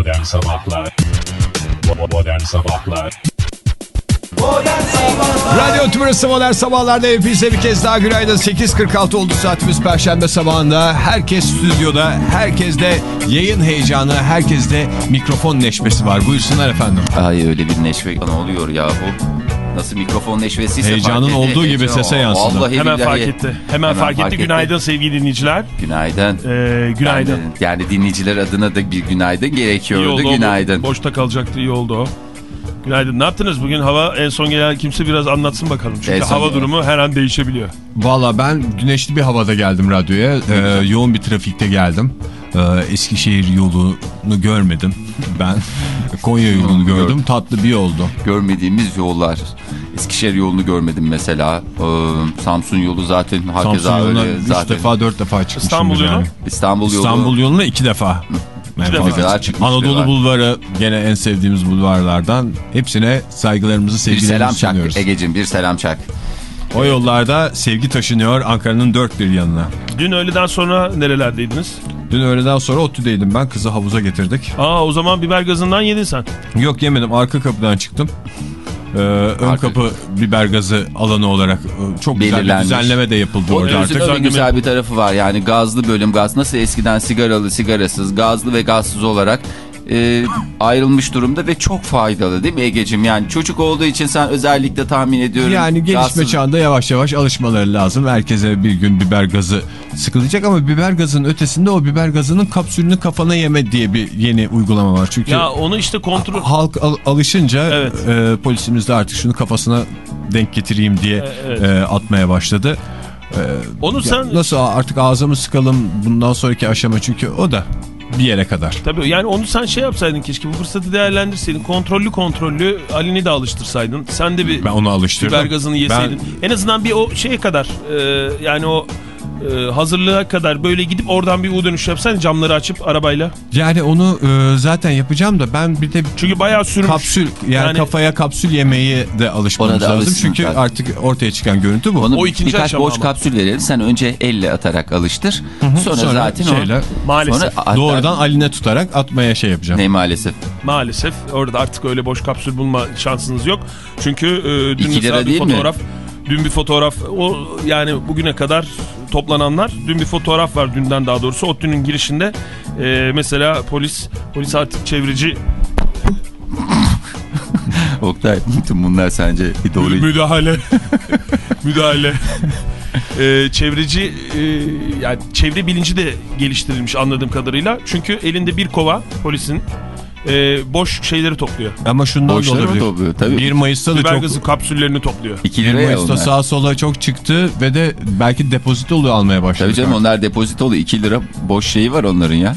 Modern Sabahlar Modern Sabahlar Radyo Tümrüt'ü Modern Sabahlar'da hepinize bir kez daha günaydın. 8.46 oldu saatimiz Perşembe sabahında. Herkes stüdyoda, herkes de yayın heyecanı, herkes de mikrofon neşmesi var. Buyursunlar efendim. Ay öyle bir neşve ne oluyor ya bu? Nasıl mikrofon neşvesiyse Heyecanın fark olduğu gibi sese yansıdı. Vallahi Hemen billahi. fark etti. Hemen, fark etti. Günaydın sevgili dinleyiciler. Günaydın. Ee, günaydın. Yani, yani dinleyiciler adına da bir günaydın İyi gerekiyordu. oldu. o. Günaydın. Boşta kalacaktı. iyi oldu o. Günaydın. Ne yaptınız bugün? Hava en son gelen kimse biraz anlatsın bakalım. Çünkü En hava gelen. durumu her an değişebiliyor. Valla ben güneşli bir havada geldim radyoya. Ee, yoğun bir trafikte geldim. Ee, Eskişehir yolunu görmedim. Ben Konya yolunu gördüm. gördüm. Tatlı bir yoldu. Görmediğimiz yollar. Eskişehir yolunu görmedim mesela. Ee, Samsun yolu zaten hakeza Samsun öyle. 3 Zaten defa 4 defa çıkmışım. İstanbul yolu? İstanbul yolu. İstanbul yoluna 2 defa. Yani defa. fazla. kadar çıkmış Anadolu diyorlar. Bulvarı gene en sevdiğimiz bulvarlardan. Hepsine saygılarımızı, Bir sevgilerimizi selam çak sunuyoruz. Ege'cim bir selam çak. O yollarda sevgi taşınıyor Ankara'nın dört bir yanına. Dün öğleden sonra nerelerdeydiniz? Dün öğleden sonra ODTÜ'deydim ben. Kızı havuza getirdik. Aa o zaman biber gazından yedin sen. Yok yemedim. Arka kapıdan çıktım. Ee, ön Arka- kapı biber gazı alanı olarak e, çok güzel bir düzenleme de yapıldı O orada artık. öyle güzel bir tarafı var. Yani gazlı bölüm gaz nasıl eskiden sigaralı sigarasız gazlı ve gazsız olarak e, ayrılmış durumda ve çok faydalı değil mi Ege'cim? Yani çocuk olduğu için sen özellikle tahmin ediyorum. Yani gelişme gazsız- çağında yavaş yavaş alışmaları lazım. Herkese bir gün biber gazı sıkılacak ama biber gazının ötesinde o biber gazının kapsülünü kafana yeme diye bir yeni uygulama var. Çünkü Ya onu işte kontrol... halk al- alışınca Evet. e, polisimiz de artık şunu kafasına denk getireyim diye E, evet. e, atmaya başladı. Onu Ya sen... nasıl artık ağzımı sıkalım bundan sonraki aşama çünkü o da bir yere kadar. Tabii yani onu sen şey yapsaydın keşke bu fırsatı değerlendirseydin. Kontrollü kontrollü Ali'ni de alıştırsaydın. Sen de bir Ben onu alıştırdım. biber gazını yeseydin. En azından bir o şeye kadar e, yani o e, hazırlığa kadar böyle gidip oradan bir U dönüş yapsaydın camları açıp arabayla. Yani onu e, zaten yapacağım da ben bir de Çünkü bayağı sürmüş. kapsül yani, Yani- kafaya kapsül yemeği de alışmamız lazım. alışsın Çünkü zaten. artık ortaya çıkan görüntü bu. Onu O ikinci birkaç boş ama. kapsül verelim. Sen önce elle atarak alıştır. Sonra, Sonra zaten şeyle, o... Maalesef. Sonra Doğrudan aline tutarak atmaya şey yapacağım. Ne maalesef. Maalesef orada artık öyle boş kapsül bulma şansınız yok. Çünkü e, dün İki mesela bir değil mi? fotoğraf dün bir fotoğraf o yani bugüne kadar toplananlar. Dün bir fotoğraf var dünden daha doğrusu. ODTÜ'nün girişinde. E, mesela polis polis artık çevreci Oktay tüm bunlar sence bir doğru... müdahale. Müdahale. E, çevreci e, yani çevre bilinci de geliştirilmiş anladığım kadarıyla. Çünkü elinde bir kova polisin e, boş şeyleri topluyor. Ama şundan da Boşları mı olabilir. topluyor? Tabii. 1 Mayıs'ta da Biber çok gazı kapsüllerini topluyor. 2 1 liraya Mayıs'ta onlar. sağa sola çok çıktı ve de belki depozitolu almaya başladı. Tabii canım onlar depozitolu 2 lira boş şeyi var onların ya.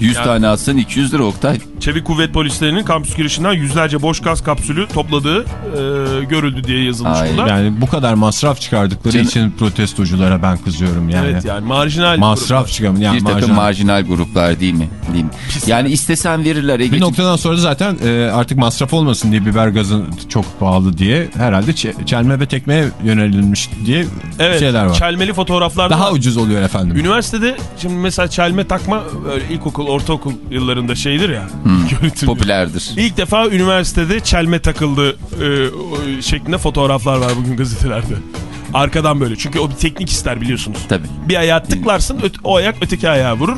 100 Yani- tane alsan 200 lira Oktay. Çevik kuvvet polislerinin kampüs girişinden yüzlerce boş gaz kapsülü topladığı e, görüldü diye yazılmış Ay, burada. Yani bu kadar masraf çıkardıkları Canım- için protestoculara ben kızıyorum yani. Evet yani marjinal Masraf çıkarım. Yani bir takım marjinal. marjinal gruplar değil mi? Değil mi? Yani istesen verirler Bir noktadan sonra zaten e, artık masraf olmasın diye biber gazı çok pahalı diye herhalde çe- çelme ve tekmeye yönelilmiş diye evet, şeyler var. çelmeli fotoğraflarda Daha var. ucuz oluyor efendim. Üniversitede şimdi mesela çelme takma böyle ilkokul, ortaokul yıllarında şeydir ya. Hmm. görüntülü. Popülerdir. İlk defa üniversitede çelme takıldı e, şeklinde fotoğraflar var bugün gazetelerde. Arkadan böyle çünkü o bir teknik ister biliyorsunuz. Tabii. Bir ayağı tıklarsın öt- o ayak öteki ayağa vurur.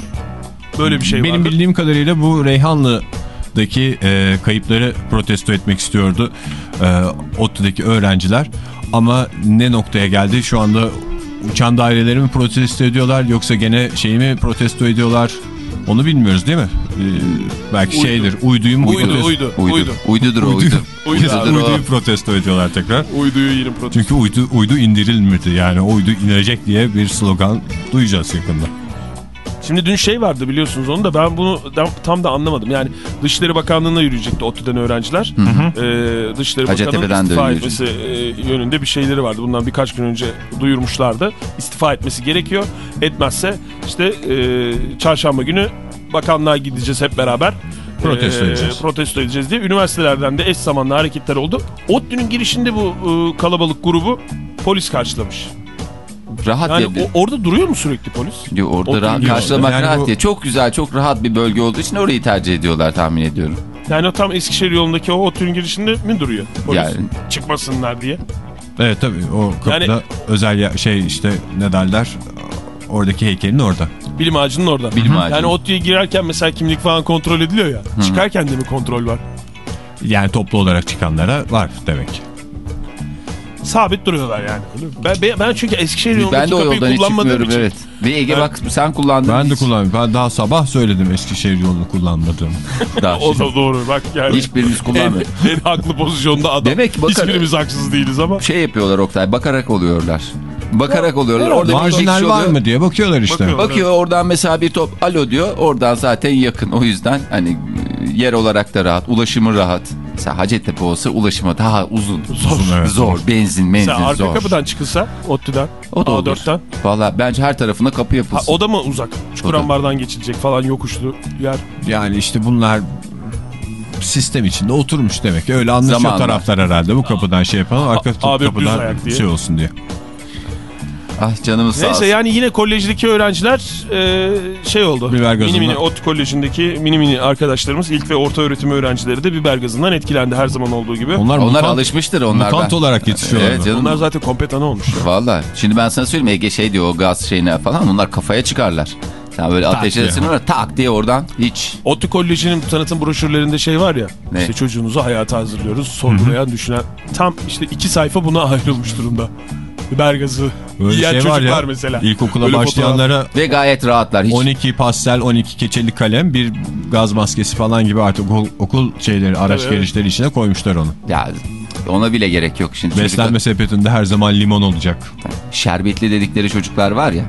Böyle bir şey Benim vardır. bildiğim kadarıyla bu Reyhanlı'daki e, kayıpları protesto etmek istiyordu e, ODTÜ'deki öğrenciler. Ama ne noktaya geldi şu anda uçan daireleri mi protesto ediyorlar yoksa gene şeyi mi protesto ediyorlar onu bilmiyoruz değil mi? E, belki Uydu. şeydir uyduyu mu Uydu, protesto- uydu, Uydu. uydu. Uydudur o Uydu. uydu. Uydu o. Uyduyu protesto ediyorlar tekrar. Uyduyu yerim protesto. Çünkü uydu, uydu indirilmedi yani uydu inecek diye bir slogan duyacağız yakında. Şimdi dün şey vardı biliyorsunuz onu da ben bunu tam da anlamadım. Yani Dışişleri Bakanlığı'na yürüyecekti ODTÜ'den öğrenciler. Ee, Dışişleri Bakanlığı'nın istifa etmesi e, yönünde bir şeyleri vardı. Bundan birkaç gün önce duyurmuşlardı. İstifa etmesi gerekiyor. Etmezse işte e, çarşamba günü bakanlığa gideceğiz hep beraber. Protesto Ee, edeceğiz. Protesto edeceğiz diye. Üniversitelerden de eş zamanlı hareketler oldu. ODTÜ'nün girişinde bu e, kalabalık grubu polis karşılamış. Rahat Yani o- orada duruyor mu sürekli polis? Diyor, orada rahat karşılamak Yani rahat bu- diye. Çok güzel, çok rahat bir bölge olduğu için orayı tercih ediyorlar tahmin ediyorum. Yani o tam Eskişehir yolundaki o otelin girişinde mi duruyor? Polis Yani- çıkmasınlar diye. Evet tabii o kapıda Yani- özel ya- şey işte ne derler oradaki heykelin orada. Bilim ağacının orada. Bilim ağacı. Yani ODTÜ'ye girerken mesela kimlik falan kontrol ediliyor ya. Çıkarken de mi kontrol var? Yani toplu olarak çıkanlara var demek. Sabit duruyorlar yani. Ben, ben, ben çünkü Eskişehir Ben yolundaki de o yoldan hiç çıkmıyorum için. evet. Ve Ege Ben- bak sen kullandın. Ben de kullanmıyorum. Ben daha sabah söyledim Eskişehir yolunu kullanmadığım. Daha O da doğru bak yani. Hiçbirimiz en, kullanmıyoruz. en haklı pozisyonda adam. Demek ki bakar- Hiçbirimiz haksız değiliz ama. Şey yapıyorlar Oktay bakarak oluyorlar. Bakarak oluyorlar. Orada bir Marjinal var oluyor. mı diye bakıyorlar işte. Bakıyor. Bakıyor oradan mesela bir top alo diyor. Oradan zaten yakın. O yüzden hani yer olarak da rahat. Ulaşımı rahat. Mesela Hacettepe olsa ulaşımı daha uzun. Uzun, evet, zor. Benzin, menzin Mesela arka zor. kapıdan çıkılsa ODTÜ'den, O da olur. A4'ten. Valla bence her tarafına kapı Ha, yapılsın. o da mı uzak? Çukurambar'dan geçilecek falan yokuşlu yer. Yani işte bunlar sistem içinde oturmuş demek. Öyle anlaşıyor Zamanla. taraflar herhalde. Bu kapıdan şey yapalım. Arka abi düz kapıdan şey olsun diye. Ah canımız sağ Neyse olsun. yani yine kolejdeki öğrenciler e, şey oldu. Biber gazından. Mini mini ODTÜ kolejindeki mini mini arkadaşlarımız ilk ve orta öğretim öğrencileri de biber gazından etkilendi her zaman olduğu gibi. Onlar, Onlar mutant, alışmıştır onlar. mutant olarak yetişiyorlar. Evet canım. Onlar zaten kompetanı olmuş. Valla. Şimdi ben sana söyleyeyim Ege şey diyor o gaz şeyine falan onlar kafaya çıkarlar. Sen böyle ateş diye. edersin ama tak diye oradan hiç. ODTÜ Koleji'nin tanıtım broşürlerinde şey var ya. Ne? İşte çocuğunuzu hayata hazırlıyoruz. Sorgulayan, düşünen. Tam işte iki sayfa buna ayrılmış durumda. Biber gazı Böyle yiyen şey var çocuklar ya. mesela. İlkokula Böyle başlayanlara Ve gayet rahatlar. Hiç 12 pastel, 12 keçeli kalem, bir gaz maskesi falan gibi artık okul, okul şeyleri, araç evet. gelişleri içine koymuşlar onu. Ya ona bile gerek yok şimdi. Beslenme sepetinde her zaman limon olacak. Çocuklar- şerbetli dedikleri çocuklar var ya.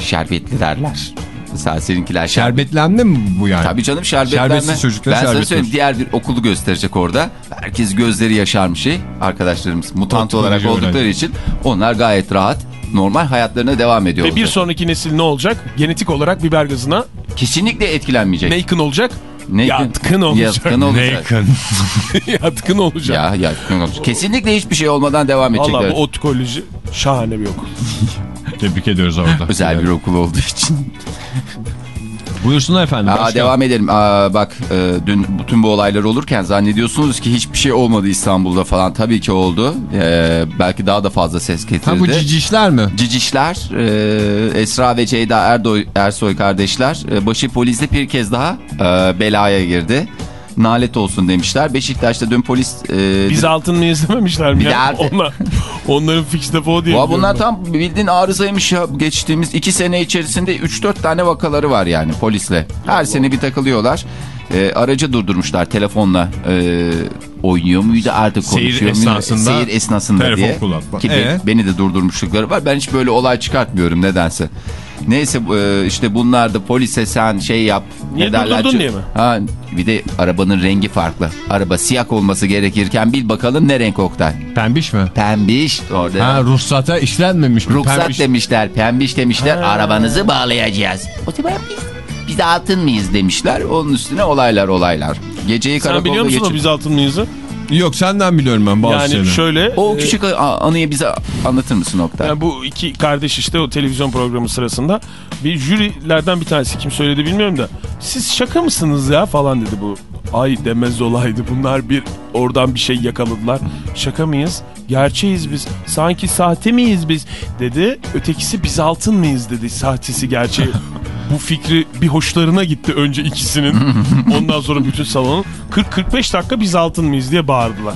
Şerbetli derler. Mesela seninkiler şerbet. Şerbetlenme mi bu yani? Tabii canım şerbetlenme. Şerbetsiz çocuklar Ben sana söyleyeyim diğer bir okulu gösterecek orada. Herkes gözleri yaşarmış şey. Arkadaşlarımız mutant Otlu olarak oldukları için onlar gayet rahat. Normal hayatlarına devam ediyor. Ve bir sonraki nesil ne olacak? Genetik olarak biber gazına Kesinlikle etkilenmeyecek. yatkın olacak. Ne- Yatkın olacak. Yatkın olacak. Bacon. yatkın olacak. Ya yatkın olacak. Kesinlikle hiçbir şey olmadan devam Valla edecekler. bu ODTÜ Koleji şahane bir okul. Tebrik ediyoruz orada. Özel bir okul olduğu için. Buyursunlar efendim. Aa, başka. devam edelim. Aa, bak e, dün bütün bu olaylar olurken zannediyorsunuz ki hiçbir şey olmadı İstanbul'da falan. Tabii ki oldu. Ee, belki daha da fazla ses getirildi. Ha bu cicişler mi? Cicişler, e, Esra ve Ceyda Erdoy, Ersoy kardeşler e, başı polisle bir kez daha e, belaya girdi. Nalet olsun demişler. Beşiktaş'ta dün polis... E, Biz altın mı izlememişler mi? Ya? Onlar, onların fix depo diye. Valla bunlar biliyorum tam bildiğin arızaymış ya. Geçtiğimiz iki sene içerisinde 3-4 tane vakaları var yani polisle. Her sene bir takılıyorlar. E, aracı durdurmuşlar telefonla. E, oynuyor muydu artık Seyir konuşuyor muydu? esnasında Seyir esnasında telefon diye. kullanma. Ki Ee? beni de durdurmuşlukları var. Ben hiç böyle olay çıkartmıyorum nedense. Neyse e, işte bunlar da polise sen şey yap. Niye durdurdun diye mi? Ha, bir de arabanın rengi farklı. Araba siyah olması gerekirken bil bakalım ne renk Oktay. Pembiş mi? Pembiş orada. Ha ruhsata işlenmemiş mi? Ruhsat Pembiş. demişler, pembiş demişler, arabanızı bağlayacağız. O zaman biz, biz altın mıyız demişler. Onun üstüne olaylar olaylar. Geceyi Sen karakolda biliyor musun geçir. o biz altın mıyızı? Yok senden biliyorum ben bazı Yani şeyleri. şöyle. O e, küçük a- anıyı bize anlatır mısın Oktay? Yani bu iki kardeş işte o televizyon programı sırasında bir jürilerden bir tanesi kim söyledi bilmiyorum da siz şaka mısınız ya falan dedi bu. Ay demez olaydı bunlar bir oradan bir şey yakaladılar. Şaka mıyız? Gerçeğiz biz. Sanki sahte miyiz biz? Dedi. Ötekisi biz altın mıyız dedi. Sahtesi gerçeği. Bu fikri bir hoşlarına gitti önce ikisinin. Ondan sonra bütün salonun 40-45 dakika biz altın mıyız diye bağırdılar.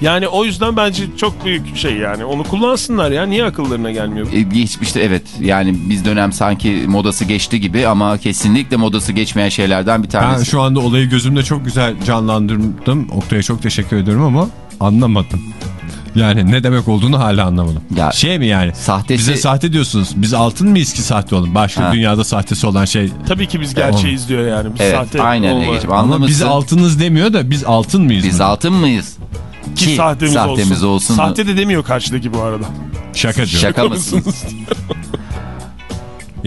Yani o yüzden bence çok büyük şey yani. Onu kullansınlar ya. Niye akıllarına gelmiyor? E, Geçmişte evet yani biz dönem sanki modası geçti gibi ama kesinlikle modası geçmeyen şeylerden bir Ben tanesi. şu anda olayı gözümde çok güzel canlandırdım. Oktay'a çok teşekkür ediyorum ama anlamadım. Yani ne demek olduğunu hala anlamadım. Ya, şey mi yani? sahtesi- Bize sahte diyorsunuz. Biz altın mıyız ki sahte olun? Başka Ha. dünyada sahtesi olan şey. Tabii ki biz gerçeğiz diyor yani. Biz Evet sahte aynen Ege'ciğim anlamışsın. biz altınız demiyor da biz altın mıyız? Biz mı? altın mıyız? Ki sahtemiz, sahtemiz olsun. olsun. Sahte de demiyor karşıdaki bu arada. Şaka diyor. Şaka mısınız?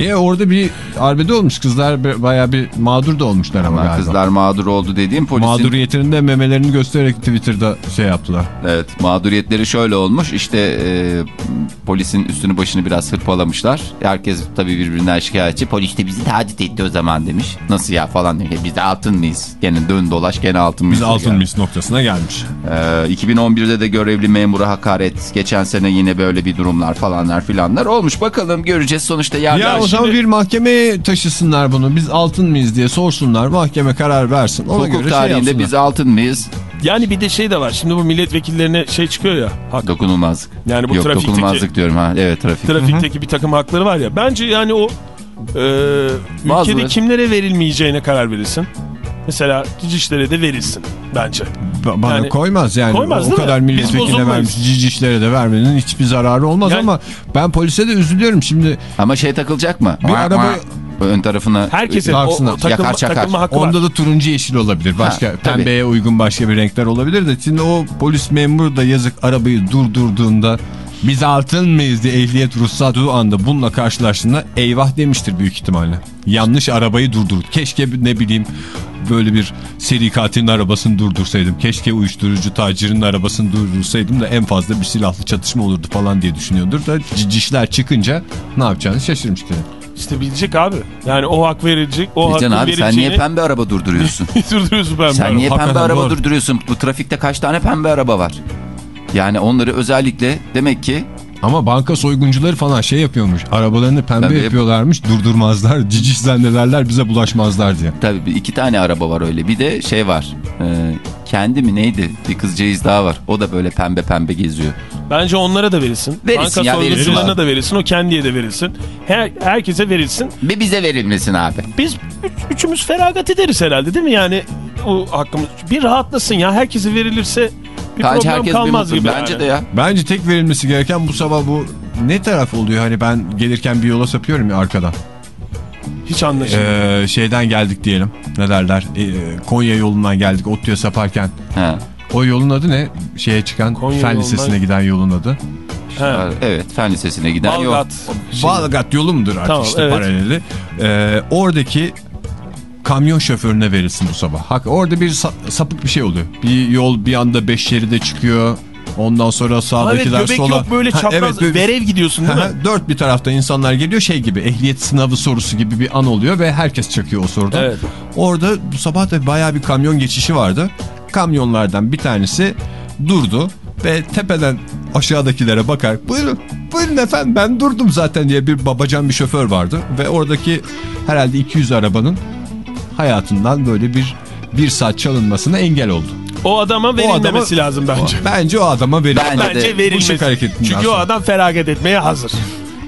E orada bir arbede olmuş kızlar bayağı bir mağdur da olmuşlar ama, Ama galiba. kızlar mağdur oldu dediğim polisin... Mağduriyetinin de memelerini göstererek Twitter'da şey yaptılar. Evet mağduriyetleri şöyle olmuş işte e, polisin üstünü başını biraz hırpalamışlar. Herkes tabii birbirinden şikayetçi. Polis de bizi taciz etti o zaman demiş. Nasıl ya falan demiş. Biz de altın mıyız? Gene dön dolaş gene altın mıyız? Biz altın mis noktasına gelmiş. Ee, 2011'de de görevli memura hakaret. Geçen sene yine böyle bir durumlar falanlar filanlar olmuş. Bakalım göreceğiz sonuçta yerler. Ya Şimdi- zaman bir mahkemeye taşısınlar bunu. Biz altın mıyız diye sorsunlar. Mahkeme karar versin. Ona Hukuk göre şey tarihinde yapsınlar. biz altın mıyız? Yani bir de şey de var. Şimdi bu milletvekillerine şey çıkıyor ya. Hak. Dokunulmazlık. Yani bu Yok trafikteki- dokunulmazlık diyorum ha. Evet trafik. Trafikteki bir takım hakları var ya. Bence yani o e, ülkede Bazıları- kimlere verilmeyeceğine karar verilsin. Mesela Cicişlere de verilsin bence. Ba- Bana Yani- koymaz yani. Koymaz o kadar milletvekiline vermiş cicişlere de vermenin hiçbir zararı olmaz Yani- ama ben polise de üzülüyorum şimdi. Ama şey takılacak mı? Bir araba- ön tarafına Herkesin o, Yaksınlar. o takılma, Yakar çakar. takılma hakkı var. Onda da turuncu yeşil olabilir. Başka Ha, tabii. pembeye uygun başka bir renkler olabilir de şimdi o polis memuru da yazık arabayı durdurduğunda biz altın mıyız diye ehliyet ruhsatı anda bununla karşılaştığında eyvah demiştir büyük ihtimalle. Yanlış arabayı durdurdu. Keşke ne bileyim böyle bir seri katilin arabasını durdursaydım. Keşke uyuşturucu tacirinin arabasını durdursaydım da en fazla bir silahlı çatışma olurdu falan diye düşünüyordur da cicişler çıkınca ne yapacağını şaşırmış gene. İşte bilecek abi. Yani o hak verilecek. O Can hakkın abi sen verileceğini... niye pembe araba durduruyorsun? durduruyorsun pembe sen araba? niye pembe Hakikaten araba doğru. durduruyorsun? Bu trafikte kaç tane pembe araba var? Yani onları özellikle demek ki Ama banka soyguncuları falan şey yapıyormuş. Arabalarını pembe yap- yapıyorlarmış. Durdurmazlar. Cicis zannederler bize bulaşmazlar diye. tabii bir- iki tane araba var öyle. Bir de şey var. e, kendi mi neydi? Bir kızcağız daha var. O da böyle pembe pembe geziyor. Bence onlara da verilsin. Verilsin Banka ya, verilsin soyguncularına abi. da verilsin. O kendiye de verilsin. Her, herkese verilsin. Ve bize verilmesin abi. Biz üç, üçümüz feragat ederiz herhalde değil mi? Yani o hakkımız. Bir rahatlasın ya. Herkese verilirse bir Bence problem kalmaz gibi. Bence yani. de ya. Bence tek verilmesi gereken bu sabah bu ne taraf oluyor? Hani ben gelirken bir yola sapıyorum ya arkadan. Hiç anlaşılmıyor. Ee, şeyden geldik diyelim. Ne derler? Ee, Konya yolundan geldik. Otlu'ya saparken. Ha. O yolun adı ne? Şeye çıkan Konya Fen yolundan- Lisesi'ne giden yolun adı. He. Evet fen lisesine giden yol. Balgat. Balgat yolu mudur artık Tamam, işte evet. paraleli. Ee, oradaki kamyon şoförüne verilsin bu sabah. Hak, orada bir sa- sapık bir şey oluyor. Bir yol bir anda beş şeride çıkıyor. Ondan sonra Evet sağdakiler göbek sola. yok böyle Ha, çapraz evet, böyle- verev gidiyorsun değil mi? Dört bir tarafta insanlar geliyor şey gibi ehliyet sınavı sorusu gibi bir an oluyor ve herkes çakıyor o soruda. Evet. Orada bu sabah da bayağı bir kamyon geçişi vardı. Kamyonlardan bir tanesi durdu ve tepeden aşağıdakilere bakar. Buyurun, buyurun efendim ben durdum zaten diye bir babacan bir şoför vardı. Ve oradaki herhalde 200 arabanın hayatından böyle bir bir saat çalınmasına engel oldu. O adama verilmemesi adama- lazım bence. Bence o adama verilmez. Bence Bence verilmesi. Bu şık hareketinden Çünkü o sonra. adam feragat etmeye hazır.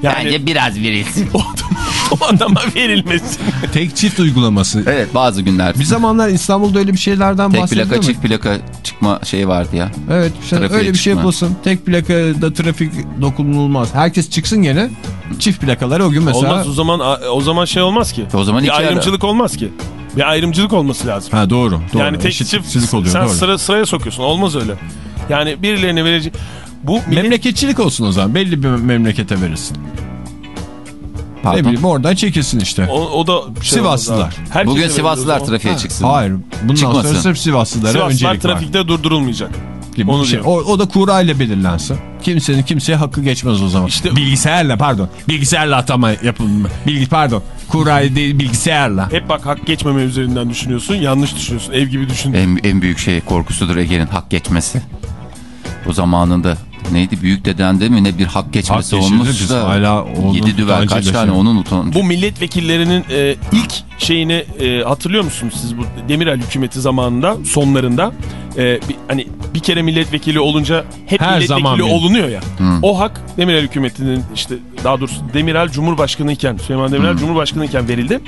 Yani Bence biraz verilsin. o, adam- o adama verilmesi. Tek çift uygulaması. Evet bazı günler. Bir zamanlar İstanbul'da öyle bir şeylerden Tek bahsedildi plaka mi? çift plaka çıkma şeyi vardı ya. Evet işte öyle bir şey çıkma. yapılsın. Tek plakada trafik dokunulmaz. Herkes çıksın gene. Çift plakaları o gün mesela. Olmaz o zaman o zaman şey olmaz ki. O zaman bir iki ara. ayrımcılık olmaz ki. Bir ayrımcılık olması lazım. Ha doğru. doğru. yani tek çift oluyor. sen doğru. sıra, sıraya sokuyorsun. Olmaz öyle. Yani birilerine verecek. Bu millet Memleketçilik olsun o zaman. Belli bir memlekete verirsin. Ne Pardon. bileyim oradan çekilsin işte. o, o da şey Sivaslılar. Bugün o Sivaslılar trafiğe Ha, çıksın. Hayır. Bundan Çıkmasın. sonra sırf Sivaslılara Sivaslılar öncelik var. trafikte durdurulmayacak. Gibi Onu şey. O, o da kura ile belirlensin. Kimsenin kimseye hakkı geçmez o zaman. İşte- bilgisayarla pardon. Bilgisayarla atama yapılma. Bilgi pardon. Kura değil bilgisayarla. Hep bak hak geçmeme üzerinden düşünüyorsun. Yanlış düşünüyorsun. Ev gibi düşün. En, en büyük şey korkusudur Ege'nin hak geçmesi. O zamanında neydi büyük deden değil mi ne bir hak geçmesi Hak olmuş da. hala Yedi düvel kaç utancıyla tane şey- onun utancı. Bu milletvekillerinin e, ilk şeyini e, hatırlıyor musunuz siz bu Demirel hükümeti zamanında sonlarında e, bir, hani bir kere milletvekili olunca hep Her zaman milletvekili benim. olunuyor ya. O hak Demirel hükümetinin işte daha doğrusu Demirel Cumhurbaşkanı iken Süleyman Demirel Cumhurbaşkanı iken verildi.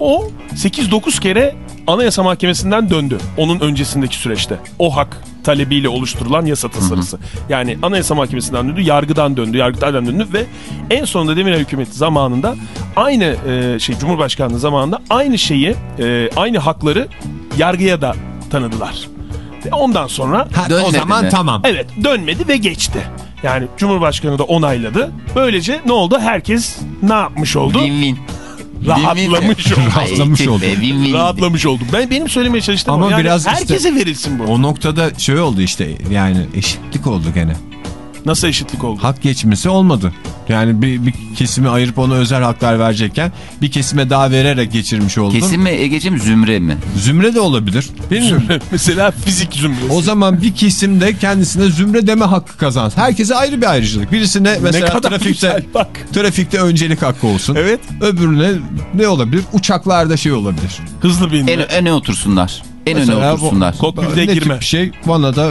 O 8-9 kere Anayasa Mahkemesi'nden döndü. Onun öncesindeki süreçte. O hak talebiyle oluşturulan yasa tasarısı. Yani Anayasa Mahkemesi'nden döndü, yargıdan döndü, yargıtaydan döndü ve en sonunda Demirel hükümeti zamanında aynı e, şey Cumhurbaşkanlığı zamanında aynı şeyi, e, aynı hakları yargıya da tanıdılar. Ve ondan sonra Ha, o zaman mi? tamam. evet dönmedi ve geçti. Yani Cumhurbaşkanı da onayladı. Böylece ne oldu? Herkes ne yapmış oldu? Win-win. Rahatlamış oldu. Rahatlamış Ay, oldu. be, Win-win. Rahatlamış oldum. Ben benim söylemeye çalıştığım Ama. Yani biraz işte- herkese verilsin bu. O noktada şey oldu işte yani eşitlik oldu gene. Nasıl eşitlik oldu? Hak geçmesi olmadı. Yani bir, bir kesimi ayırıp ona özel haklar verecekken bir kesime daha vererek geçirmiş oldun. Kesin mi Ege'cim zümre mi? Zümre de olabilir. Bilmiyorum. Mesela fizik zümresi. O zaman bir kesim de kendisine zümre deme hakkı kazansın. Herkese ayrı bir ayrıcalık. Birisine mesela trafikte bak. trafikte öncelik hakkı olsun. Evet. Öbürüne ne olabilir? Uçaklarda şey olabilir. Hızlı binme. En öne otursunlar. En öne Mesela otursunlar. Kokpite ne girme. tip bir şey bana da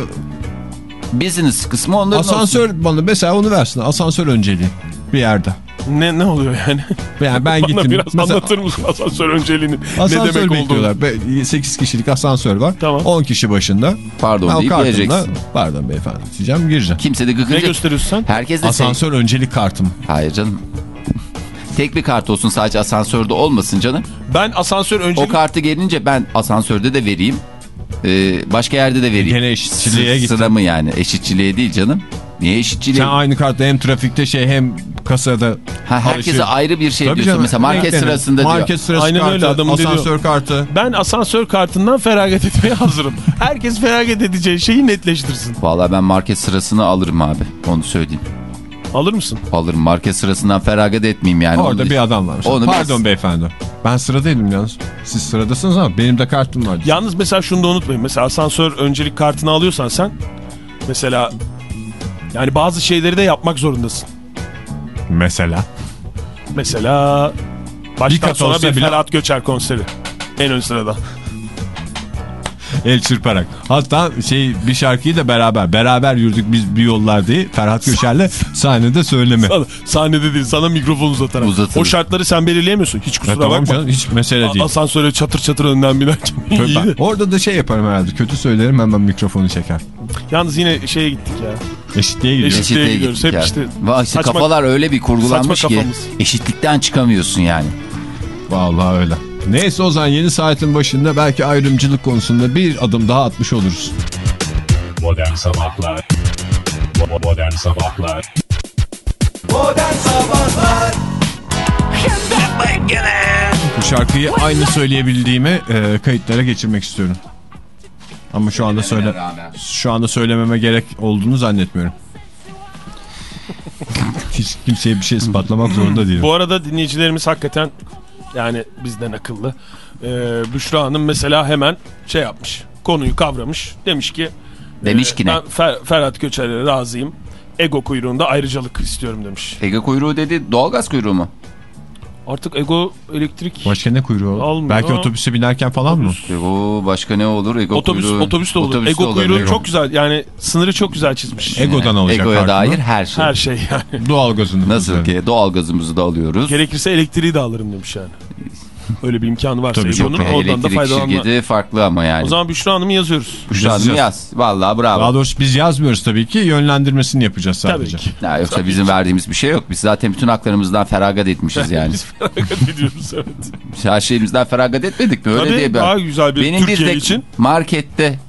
Business kısmı onların olsun. asansör bana mesela onu versin. Asansör önceliği bir yerde. Ne, ne oluyor yani? Yani ben Bana gittim. biraz Mesela anlatır mısın asansör önceliğini? asansör ne demek olduğunu? bekliyorlar. 8 kişilik asansör var. Tamam. 10 kişi başında. Pardon Ben o deyip geleceksin. pardon beyefendi diyeceğim gireceğim. Kimse de Ne gıkınca. gösteriyorsun sen? Herkes de şey- Asansör öncelik kartım. Hayır canım. Tek bir kart olsun sadece asansörde olmasın canım. Ben asansör O öncelik... kartı gelince ben asansörde de vereyim. Ee, başka yerde de vereyim. Gene eşitçiliğe gittin. Sıra mı yani? Eşitçiliğe değil canım. Niye eşitçiliğe? Sen aynı kartla hem trafikte şey hem kasada. Ha, herkese ayrı bir şey Tabii diyorsun. canım, Mesela market renklerini. sırasında Market diyor. sırası Aynen kartı, öyle, dediği asansör kartı. Ben asansör kartından feragat etmeye hazırım. Herkes feragat edeceği şeyi netleştirsin. Vallahi ben market sırasını alırım abi. Onu söyleyeyim. Alır mısın? Alırım market sırasından feragat etmeyeyim yani. Orada Onu- bir adam var. Onu Pardon biz- beyefendi. Ben sıradaydım yalnız. Siz sıradasınız ama benim de kartım var. Yalnız mesela şunu da unutmayın. Mesela asansör öncelik kartını alıyorsan sen mesela yani bazı şeyleri de yapmak zorundasın. Mesela. Mesela baştan kat sonra bir bile- Ferhat Göçer konseri. En ön sırada. El çırparak. Hatta şey bir şarkıyı da beraber. Beraber yürüdük biz bir yollar diye. Ferhat Göçer'le sahnede söyleme. Sana, sahnede değil sana mikrofon uzatarak. Uzatılır. O şartları sen belirleyemiyorsun. Hiç kusura tamam bakma. canım hiç mesele değil. Asansöre çatır çatır önden binerken ben- Orada da şey yaparım herhalde. Kötü söylerim hemen mikrofonu çeker. Yalnız yine şeye gittik ya. Eşitliğe gidiyor. Eşit- Eşitliğe Eşitliğe gidiyoruz. Hep ya. işte saçma- kafalar öyle bir kurgulanmış ki eşitlikten çıkamıyorsun yani. Vallahi öyle. Neyse o zaman yeni saatin başında belki ayrımcılık konusunda bir adım daha atmış oluruz. Modern Sabahlar Bo- Modern Sabahlar Bu şarkıyı aynı söyleyebildiğimi e, kayıtlara geçirmek istiyorum. Ama şu anda söyle şu anda söylememe gerek olduğunu zannetmiyorum. Hiç kimseye bir şey ispatlamak zorunda değilim. Bu arada dinleyicilerimiz hakikaten yani bizden akıllı. Ee, Büşra Hanım mesela hemen şey yapmış. Konuyu kavramış. Demiş ki Demiş e, ki ne? Ben Fer- Ferhat Göçer'e razıyım. Ego kuyruğunda ayrıcalık istiyorum demiş. Ege kuyruğu dedi doğalgaz kuyruğu mu? Artık ego elektrik Başka ne kuyruğu olur? Almıyor. Belki otobüse binerken falan mı? Ego başka ne olur? Ego otobüs kuyruğu. otobüs de olur. Otobüs de ego olur. kuyruğu Ego. çok güzel. Yani sınırı çok güzel çizmiş. Egodan alacak Egoya kartını. dair her şey. Her şey yani. Doğalgazını. Nasıl ki doğalgazımızı da alıyoruz. Gerekirse elektriği de alırım demiş yani. Öyle bir imkanı varsa Tabii Ego'nun çok. oradan da faydalanma. şirketi farklı ama yani. O zaman Büşra Hanım'ı yazıyoruz. Büşra Hanım Yazacağız. yaz. Vallahi bravo. Daha doğrusu biz yazmıyoruz tabii ki yönlendirmesini yapacağız Tabii sadece. ki. Ya yoksa bizim verdiğimiz bir şey yok. Biz zaten bütün haklarımızdan feragat etmişiz yani. Biz feragat ediyoruz evet. Her şeyimizden feragat etmedik mi? Öyle Tabii, diye ben- daha güzel bir Benim Türkiye bir için. markette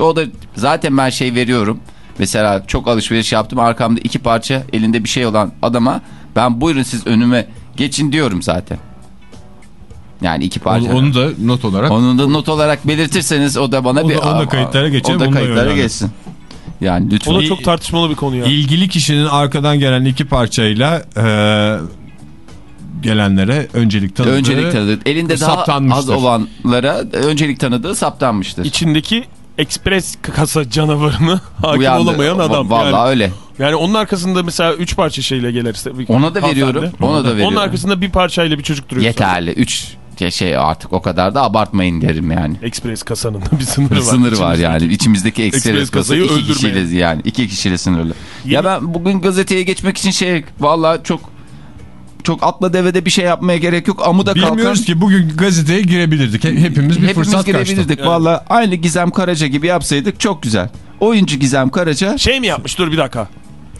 o da zaten ben şey veriyorum. Mesela çok alışveriş yaptım. Arkamda iki parça elinde bir şey olan adama ben buyurun siz önüme geçin diyorum zaten. Yani iki parça. Onu, onu da not olarak Onu da not olarak belirtirseniz o da bana O bir... onu da kayıtlara geçelim, O da onu da kayıtlara geçsin. Yani lütfen. O da çok tartışmalı bir konu ya. ilgili kişinin arkadan gelen iki parçayla e, gelenlere öncelik tanıdığı Öncelik tanıdığı. Elinde daha az olanlara öncelik tanıdığı saptanmıştır. İçindeki ekspres kasa canavarını hakim Uyandı. olamayan adam. Vallahi yani, öyle. yani onun arkasında mesela üç parça şeyle gelirse. Ona da veriyorum, ona da veriyorum. Onun arkasında bir parçayla bir çocuk duruyor. Yeterli. Şey artık o kadar da abartmayın derim yani. Ekspres kasanın da bir sınırı var. sınır var yani. İçimizdeki ekspres kasa kasayı iki öldürmeye. kişiyle yani. iki kişiyle sınırlı. Yeni- Ya ben bugün gazeteye geçmek için şey vallahi çok çok atla devede bir şey yapmaya gerek yok. Amuda kalkan. Bilmiyoruz ki bugün gazeteye girebilirdik. He- Hepimiz bir Hepimiz fırsat kaçtı. girebilirdik. Vallahi aynı Gizem Karaca gibi yapsaydık çok güzel. Oyuncu Gizem Karaca. Şey mi yapmış dur bir dakika.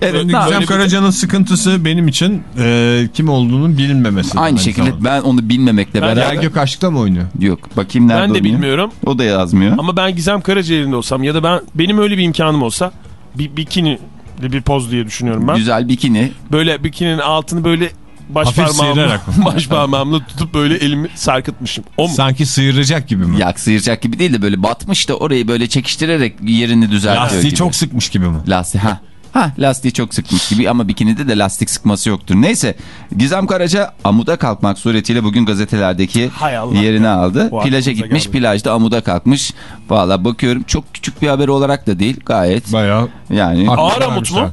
Evet, Gizem bir- Karaca'nın sıkıntısı benim için e, kim olduğunun bilinmemesi. Aynı şekilde zamanda. ben onu bilmemekle Ben- beraber. Ergök Aşk'ta mı oynuyor? Yok bakayım nerede ben de oynuyor? bilmiyorum. O da yazmıyor. Ama ben Gizem Karaca yerinde olsam ya da ben benim öyle bir imkanım olsa bir bikini bir poz diye düşünüyorum ben. Güzel bikini. Böyle bikininin altını böyle baş Hafif parmağımla, baş parmağımla tutup böyle elimi sarkıtmışım. O mu? Sanki sıyıracak gibi mi? Yak sıyıracak gibi değil de böyle batmış da orayı böyle çekiştirerek yerini düzeltiyor Lastiği gibi. çok sıkmış gibi mi? Lastik ha. Ha lastiği çok sıkmış gibi ama bikinide de lastik sıkması yoktur. Neyse Gizem Karaca amuda kalkmak suretiyle bugün gazetelerdeki yerini ya. aldı. O Plaja gitmiş geldi. plajda amuda kalkmış. Valla bakıyorum çok küçük bir haber olarak da değil gayet. Bayağı Yani Ağır amut mu?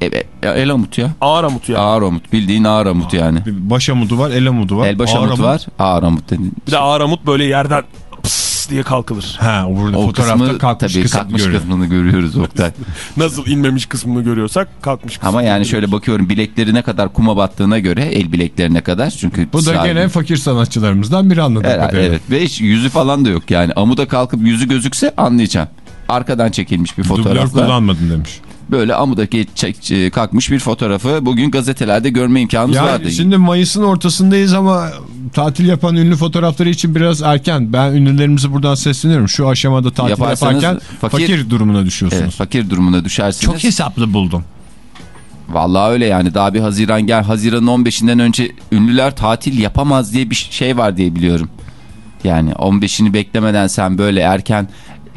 evet, el amut ya. Ağır amut ya. Ağır amut bildiğin ağır amut yani. Baş amudu var, el amudu var. Elbaş Ağır amut var ağır amut dedin. Bir de ağır amut böyle yerden pıs diye kalkılır. Ha, burada O fotoğrafta kısmı kalkmış tabii kısmı kalkmış kısmını görüyoruz Oktay. Nasıl inmemiş kısmını görüyorsak kalkmış kısmını Ama yani görüyoruz. şöyle bakıyorum bileklerine kadar kuma battığına göre el bileklerine kadar çünkü Bu da gene fakir sanatçılarımızdan biri anladım. Herhalde, evet ve hiç yüzü falan da yok yani amuda kalkıp yüzü gözükse anlayacağım. Arkadan çekilmiş bir Dublör fotoğrafla kullanmadın demiş. Böyle amuda geç- e, kalkmış bir fotoğrafı bugün gazetelerde görme imkanımız Yani vardı. şimdi Mayıs'ın ortasındayız ama tatil yapan ünlü fotoğrafları için biraz erken. Ben ünlülerimizi buradan sesleniyorum. Şu aşamada tatil Yaparsanız yaparken fakir, fakir- durumuna düşüyorsunuz. Evet, fakir durumuna düşersiniz. Çok hesaplı buldum. Vallahi öyle yani daha bir Haziran gel Haziran'ın 15'inden önce ünlüler tatil yapamaz diye bir şey var diye biliyorum. Yani 15'ini beklemeden sen böyle erken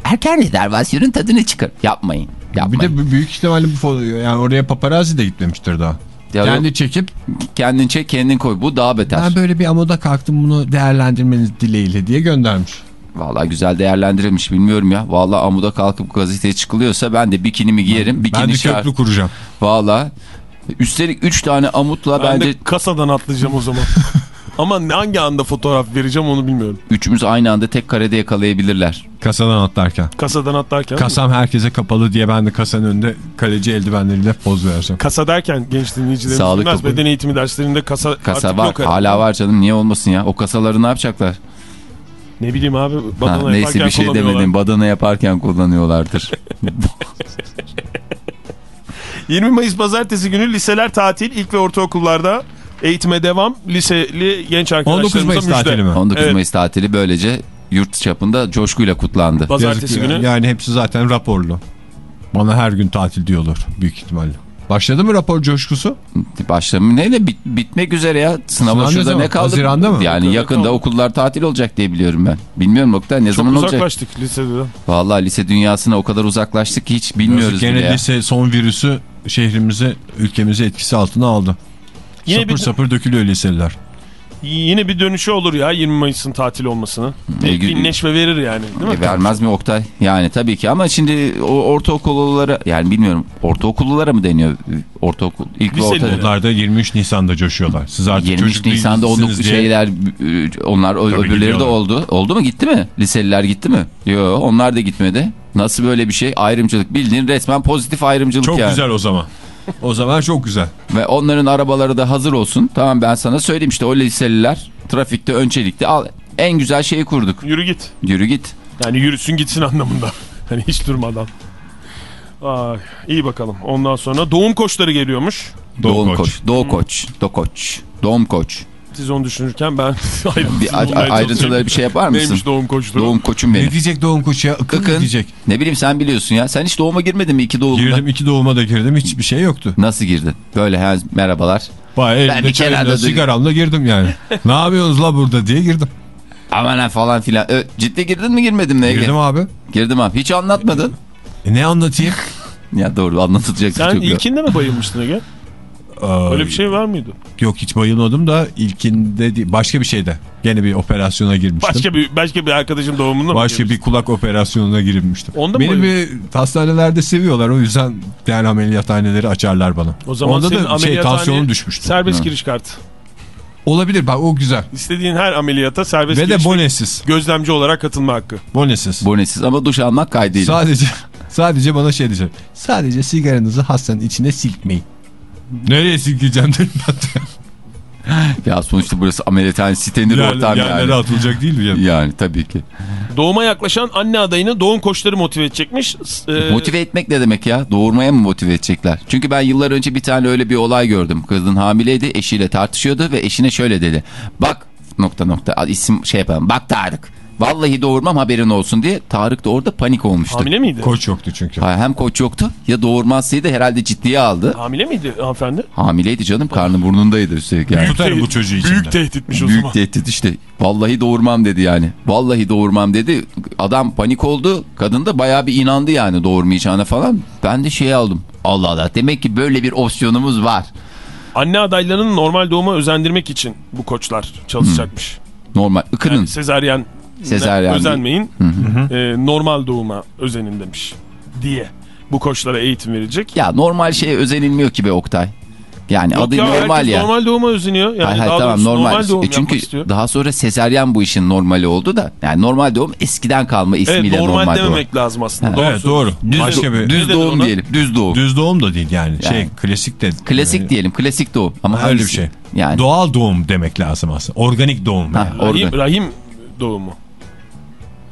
erken rezervasyonun tadını çıkar. Yapmayın. Bir Yapmayın. de bu büyük ihtimalle bu yani oraya paparazzi de gitmemiştir daha. Ya Kendi çekip kendin çek kendin koy. Bu daha beter. ben böyle bir amuda kalktım bunu değerlendirmeniz dileğiyle diye göndermiş. Vallahi güzel değerlendirilmiş bilmiyorum ya. Vallahi amuda kalkıp gazeteye çıkılıyorsa ben de bikinimi giyerim. ben Bikini de şart. köprü kuracağım. Vallahi. Üstelik 3 tane amutla Ben bence de kasadan atlayacağım o zaman. Ama hangi anda fotoğraf vereceğim onu bilmiyorum. üçümüz aynı anda tek karede yakalayabilirler. Kasadan atlarken. Kasadan atlarken. Kasam herkese kapalı diye ben de kasanın önünde kaleci eldivenleriyle poz vereceğim. Kasa derken genç dinleyicilerimiz Sağlık bilmez. kapı. Beden eğitimi derslerinde kasa, Kasa artık var. yok herhalde. Hala var canım. Niye olmasın ya? O kasaları ne yapacaklar? Ne bileyim abi. Ha, Badana neyse yaparken bir şey kullanıyorlar. demedim. Badana yaparken kullanıyorlardır. 20 Mayıs pazartesi günü liseler tatil. İlk ve ortaokullarda eğitime devam. Liseli genç 19 arkadaşlarımıza Mayıs müjde. tatili mi? 19 Evet. Mayıs tatili böylece yurt çapında coşkuyla kutlandı. Pazartesi günü. Yani hepsi zaten raporlu. Bana her gün tatil diyorlar büyük ihtimalle. Başladı mı rapor coşkusu? Başlamı neyle bit, bitmek üzere ya. Sınava Sınav şurada ne kaldı? Haziran'da mı? Yani Yakında yakında kaldı. okullar tatil olacak diye biliyorum ben. Bilmiyorum Oktay ne Çok zaman olacak? uzaklaştık lisede. Vallahi lise dünyasına o kadar uzaklaştık ki hiç bilmiyoruz Yazık, bile Gene lise son virüsü şehrimizi, ülkemizi etkisi altına aldı. Yine sapır bir- sapır dökülüyor liseliler. Yine bir dönüşü olur ya 20 Mayıs'ın tatil olmasını. Bir, E, bir neşve verir yani değil mi? E, vermez mi Oktay? Yani tabii ki ama şimdi o ortaokullulara yani bilmiyorum ortaokullulara mı deniyor? Ortaokul ilk ve orta Liselilere. Onlar da 23 Nisan'da coşuyorlar. Siz artık 23 çocuk Nisan'da olduk diye- şeyler e, onlar o- Tabii öbürleri de gidiyorlar. oldu. Oldu mu gitti mi? Liseliler gitti mi? Yok onlar da gitmedi. Nasıl böyle bir şey? Ayrımcılık bildiğin resmen pozitif ayrımcılık Çok yani. güzel o zaman. O zaman çok güzel. Ve onların arabaları da hazır olsun. Tamam ben sana söyleyeyim işte o liseliler trafikte öncelikli al. En güzel şeyi kurduk. Yürü git. Yürü git. Yani yürüsün gitsin anlamında. Hani hiç durmadan. Ay, iyi bakalım. Ondan sonra doğum koçları geliyormuş. Doğum Doğum koç. koç. Doğu koç. Do koç. Doğum koç. Siz onu düşünürken ben Bir, ayrıntıları bir şey yapar mısın? Neymiş doğum koçları? Doğum koçum benim. Ne diyecek doğum koçu ya? Akıl Akın. ne diyecek? Ne bileyim sen biliyorsun ya. Sen hiç doğuma girmedin mi iki doğumda? Girdim iki doğuma da girdim hiçbir şey yoktu. Nasıl girdin? Böyle he, merhabalar. Bayağı Ben elimde bir kere çayımla de- sigaramla girdim yani. ne yapıyorsunuz la burada diye girdim. Aman ha falan filan. Ö, ciddi girdin mi girmedin mi Ege? Girdim abi. Girdim abi. Hiç anlatmadın. E ne anlatayım? ya doğru anlatılacak Sen çok yok. ilkinde mi bayılmıştın Ege? Öyle bir şey var mıydı? Yok hiç bayılmadım da ilkinde değil. Başka bir şeyde. Gene bir operasyona girmiştim. Başka bir başka bir arkadaşın doğumunda mı? Başka bir kulak operasyonuna girmiştim. Onda mı Beni bir hastanelerde seviyorlar o yüzden yani ameliyathaneleri açarlar bana. O zaman Onda senin da şey tansiyonum düşmüştü. Serbest Hı. giriş kartı. Olabilir bak o güzel. İstediğin her ameliyata serbest Ve de bonesiz. gözlemci olarak katılma hakkı. Bonesiz. Bonesiz ama duş almak kaydıyla. Sadece sadece bana şey diyecek. Sadece sigaranızı hastanın içine silkmeyin. Nereye silkeceğim dedim ben ya sonuçta burası ameliyathane sitenir Yer- ortam yerlere yani. atılacak değil mi? ya? Yani tabii ki. Doğuma yaklaşan anne adayını doğum koçları motive edecekmiş. Ee, Motive etmek ne demek ya? Doğurmaya mı motive edecekler? Çünkü ben yıllar önce bir tane öyle bir olay gördüm. Kadın hamileydi, eşiyle tartışıyordu ve eşine şöyle dedi. Bak nokta nokta isim şey yapalım. Bak Tarık. Vallahi doğurmam haberin olsun diye. Tarık da orada panik olmuştu. Hamile miydi? Koç yoktu çünkü. Ha, Hem koç yoktu ya doğurmazsaydı herhalde ciddiye aldı. Hamile miydi hanımefendi? Hamileydi canım karnı burnundaydı üstelik yani. Tutarım bu çocuğu içinde. Büyük tehditmiş o Büyük zaman. tehdit işte. Vallahi doğurmam dedi yani. Vallahi doğurmam dedi. Adam panik oldu. Kadın da bayağı bir inandı yani doğurmayacağına falan. Ben de şey aldım. Allah Allah demek ki böyle bir opsiyonumuz var. Anne adaylarını normal doğuma özendirmek için bu koçlar çalışacakmış. Normal. Ikının. Yani sezaryen, Sezaryen özenmeyin. e, normal doğuma özenin demiş diye. Bu koçlara eğitim verecek. Ya normal şeye özenilmiyor ki be Oktay. Yani Yok adı ya, normal ya. normal doğuma özeniyor. Yani hayır hayır daha tamam doğrusu normal. doğum E çünkü istiyor. daha sonra sezeryen bu işin normali oldu da. Yani normal doğum eskiden kalma Evet ismiyle normal, normal, doğum. dememek lazım aslında. Ha. Doğru Evet doğru. Düz, Başka bir düz doğum ona? diyelim. Düz doğum. düz doğum da değil yani. Şey Yani. klasik de. Klasik Yani diyelim. Klasik doğum. Ama Öyle bir şey. Yani Doğal doğum demek lazım aslında. Organik doğum. Ha, yani. orada. Rahim, rahim doğumu.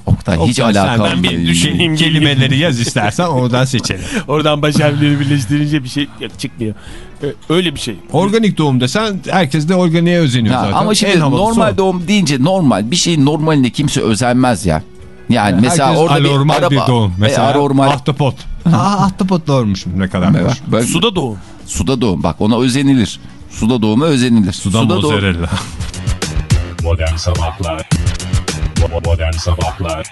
Oktay hiç Oktay, sen- alakalı ben bir değil. düşüneyim. Kelimeleri yaz istersen oradan seçelim. Oradan baş harfleri birleştirince bir şey çıkmıyor. Ee, Öyle bir şey. Organik doğum desen herkes de organiğe özeniyor Ha, zaten. ama şimdi normal o. doğum deyince normal bir şeyin normaline kimse özenmez ya. Yani mesela Herkes orada bir anormal araba bir doğum. Mesela e, anormal ahtapot. Aa, ahtapot doğurmuşum ne kadar hoş. Böyle- Suda doğum. suda doğum bak ona özenilir. Suda doğuma özenilir. Sudan doğum- mozzarella. Modern Sabahlar Bo- Modern Sabahlar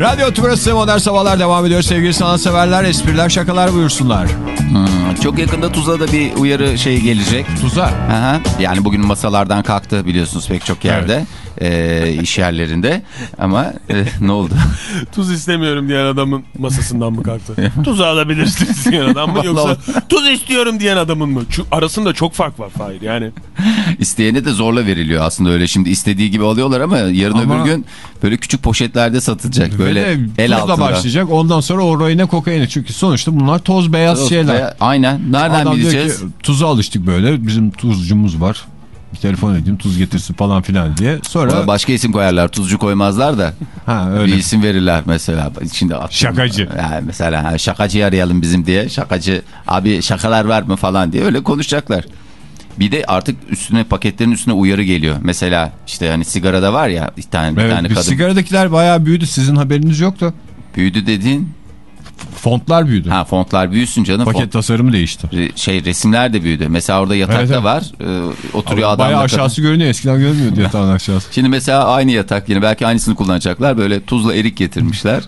Radyo Tümrüt'ü Modern Sabahlar devam ediyor. Sevgili sanatseverler, espriler, şakalar buyursunlar. Hmm, çok yakında Tuzla'da bir uyarı şey gelecek. Tuza. Aha, yani bugün masalardan kalktı biliyorsunuz pek çok yerde. E, iş yerlerinde. Ama e, ne oldu? Tuz istemiyorum diyen adamın masasından mı kalktı? Tuz alabilirsiniz diyen adam mı yoksa tuz istiyorum diyen adamın mı? Çünkü arasında çok fark var Fahir yani. İsteyene de zorla veriliyor aslında öyle şimdi istediği gibi alıyorlar ama yarın Ama- öbür gün böyle küçük poşetlerde satılacak. Böyle el tuzla altında. başlayacak. Ondan sonra orayına kokaini. Çünkü sonuçta bunlar toz beyaz Toz şeyler. veya- Aynen. Nereden Adam diyor bileceğiz? ki tuza alıştık böyle. Bizim tuzcumuz var. Bir telefon edeyim tuz getirsin falan filan diye. Sonra Ona başka isim koyarlar. Tuzcu koymazlar da. ha Bir öyle. isim verirler mesela. Şimdi aklıma- Şakacı. Yani mesela ha, şakacı arayalım bizim diye. Şakacı abi şakalar var mı falan diye öyle konuşacaklar. Bir de artık üstüne paketlerin üstüne uyarı geliyor. Mesela işte hani sigarada var ya bir tane, bir Evet, tane bir kadın sigaradakiler bayağı büyüdü. Sizin haberiniz yoktu. büyüdü dediğin. Fontlar büyüdü. Ha fontlar büyüsün canım. Paket Font- tasarımı değişti. re- şey resimler de büyüdü. Mesela orada yatak Evet, evet. var. Ee, oturuyor adam. Bayağı aşağısı görünüyor. Eskiden görünmüyordu yatağın aşağısı. Şimdi mesela aynı yatak yine belki aynısını kullanacaklar. Böyle tuzla erik getirmişler.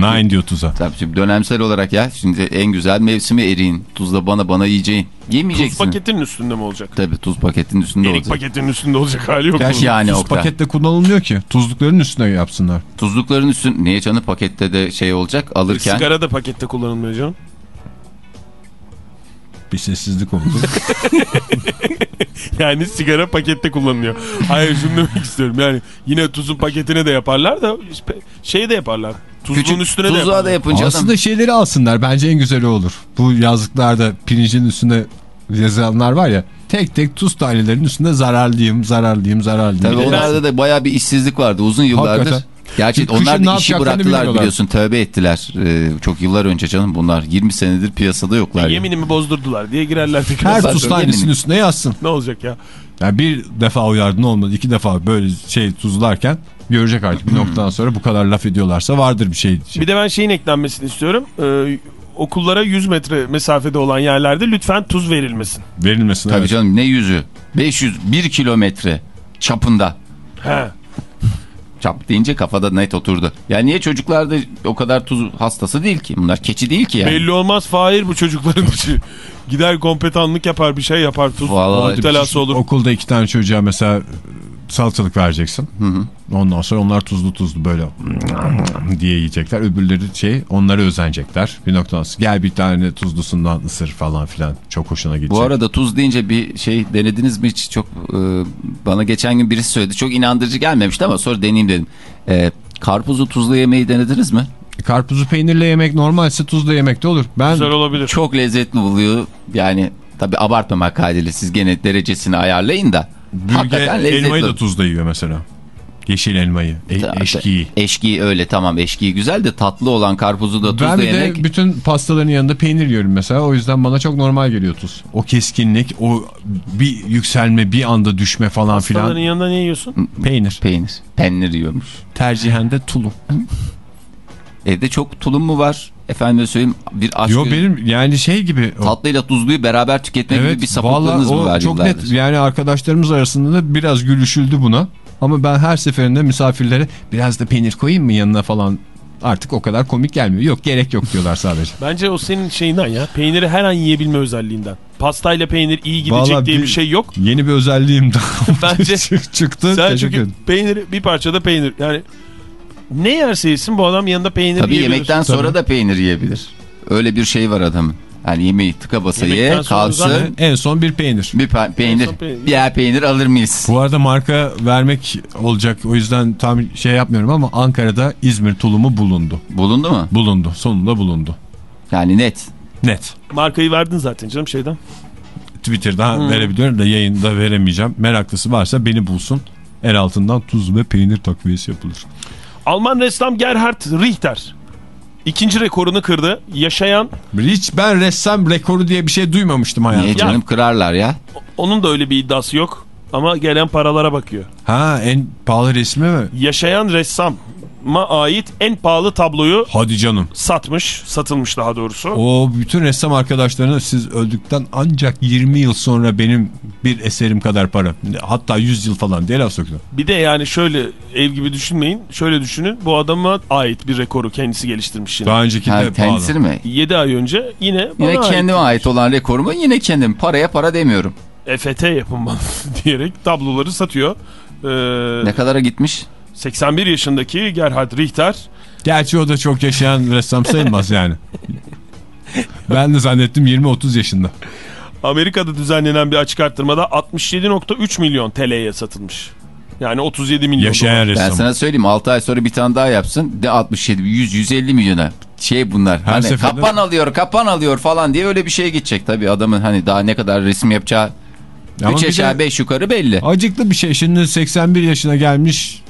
Nine diyor tuza. Tabii şimdi dönemsel olarak ya şimdi en güzel mevsimi eriğin. Tuzla bana bana yiyeceğin. Tuz Yemeyeceksin. paketinin üstünde mi olacak? Tabii tuz paketinin üstünde Erik olacak. paketinin üstünde olacak hali yok. Gerçi. Yani tuz Oktay. pakette kullanılmıyor ki. Tuzlukların üstüne yapsınlar. Tuzlukların üstün niye canım pakette de şey olacak alırken. Sigara da pakette kullanılmıyor canım. Bir sessizlik oldu. Yani sigara pakette kullanılıyor. Hayır şunu demek istiyorum. Yani yine tuzun paketine de yaparlar da şey de yaparlar. Tuzluğun Küçük üstüne de da yapınca adam- Aslında şeyleri alsınlar. Bence en güzeli olur. Bu yazlıklarda pirincin üstüne yazılanlar var ya. Tek tek tuz tanelerinin üstünde zararlıyım, zararlıyım, zararlıyım. Tabii diye. onlarda da bayağı bir işsizlik vardı uzun yıllardır. Hakikaten. Gerçi Çünkü onlar kışın da işi bıraktılar biliyorsun tövbe ettiler. Ee, çok yıllar önce canım bunlar 20 senedir piyasada yoklar. ya. Yeminimi bozdurdular diye girerler. Her tuz tanesinin üstüne yazsın. Ne olacak ya? Yani bir defa uyardın olmadı, iki defa böyle şey tuzlarken görecek artık bir noktadan sonra bu kadar laf ediyorlarsa vardır bir şey. Bir de ben şeyin eklenmesini istiyorum. Ee, okullara 100 metre mesafede olan yerlerde lütfen tuz verilmesin. Verilmesin. Tabii evet. canım ne yüzü 500 1 kilometre çapında. He. Çap deyince kafada net oturdu. Yani niye çocuklar da o kadar tuz hastası değil ki? Bunlar keçi değil ki yani. Belli olmaz Fahir bu çocukların içi. Gider kompetanlık yapar bir şey yapar tuz. Vallahi müptelası olur. Okulda iki tane çocuğa mesela salatalık vereceksin. Ondan sonra onlar tuzlu tuzlu böyle diye yiyecekler. Öbürleri şey onlara özenecekler. Bir noktadan sonra gel bir tane tuzlusundan ısır falan filan. Çok hoşuna gidecek. Bu arada tuz deyince bir şey denediniz mi hiç? Çok e, bana geçen gün birisi söyledi. Çok inandırıcı gelmemişti ama sonra deneyeyim dedim. E, karpuzu tuzlu yemeği denediniz mi? Karpuzu peynirle yemek normalse tuzla yemek de olur. Ben Güzel olabilir. Çok lezzetli oluyor. Yani tabi abartmamak kaydıyla siz gene derecesini ayarlayın da. Lezzetli. elmayı da tuzla yiyor mesela. Yeşil elmayı, e- Ta- eşkiyi. Eşkiyi öyle tamam eşkiyi güzel de tatlı olan karpuzu da tuzla Ben bir yemek. de bütün pastaların yanında peynir yiyorum mesela. O yüzden bana çok normal geliyor tuz. O keskinlik, o bir yükselme, bir anda düşme falan Hastaların filan. yanında ne yiyorsun? Peynir. Peynir. Peynir yiyormuş. Tercihen de tulum. Evde çok tulum mu var? Efendim söyleyeyim bir aşk Yo benim yani şey gibi. o- tatlıyla tuzluyu beraber tüketme gibi bir Evet sapıklığınız mı var çok net yani arkadaşlarımız arasında da biraz gülüşüldü buna. Ama ben her seferinde misafirlere biraz da peynir koyayım mı yanına falan artık o kadar komik gelmiyor. Yok gerek yok diyorlar sadece. Bence o senin şeyinden ya. Peyniri her an yiyebilme özelliğinden. Pastayla peynir iyi gidecek Vallahi diye bir, bir- şey yok. Yeni bir özelliğim daha Bence çıktı. Sen çünkü peyniri bir parçada peynir. Yani ne yerse yesin bu adam yanında peynir Tabii yiyebilir. yemekten sonra Tabii. da peynir yiyebilir. Öyle bir şey var adamın. Yani yemeği tıka basa Yemekten ye, kalsın. En son bir peynir. Bir pe- peynir, peynir. diğer peynir alır mıyız? Bu arada marka vermek olacak o yüzden tam şey yapmıyorum ama Ankara'da İzmir tulumu bulundu. Bulundu mu? Bulundu. Sonunda bulundu. Yani net. Net. Markayı verdin zaten canım şeyden. Twitter'da Hmm. verebiliyorum da yayında veremeyeceğim. Meraklısı varsa beni bulsun. El altından tuz ve peynir takviyesi yapılır. Alman ressam Gerhard Richter ikinci rekorunu kırdı. Yaşayan Hiç ben ressam rekoru diye bir şey duymamıştım Niye hayatımda. canım kırarlar ya? onun da öyle bir iddiası yok. Ama gelen paralara bakıyor. Ha en pahalı resmi mi? Yaşayan ressama ait en pahalı tabloyu Hadi canım. satmış. Satılmış daha doğrusu. O bütün ressam arkadaşlarına siz öldükten ancak 20 yıl sonra benim bir eserim kadar para. Hatta 100 yıl falan diye laf sokuyor. Bir de yani şöyle ev gibi düşünmeyin. Şöyle düşünün. Bu adama ait bir rekoru kendisi geliştirmiş yine. Daha önceki Ha, de kendisi pahalı. mi? 7 ay önce yine bana Yine ait. kendime ait olan rekorumu yine kendim. Paraya para demiyorum. EFT yapın bana diyerek tabloları satıyor. Ee, Ne kadara gitmiş? 81 yaşındaki Gerhard Richter Gerçi o da çok yaşayan ressam sayılmaz yani. ben de zannettim 20-30 yaşında. Amerika'da düzenlenen bir açık arttırmada 67.3 milyon TL'ye satılmış. Yani 37 milyon Yaşayan dolar. Ben ressam. sana söyleyeyim 6 ay sonra bir tane daha yapsın. De 67, 100, 150 milyona. Şey bunlar. Her hani seferinde- kapan alıyor, kapan alıyor falan diye öyle bir şeye gidecek tabii. Adamın hani daha ne kadar resim yapacağı Ama 3 bir aşağı de 5 yukarı belli. Acıklı bir şey. Şimdi 81 yaşına gelmiş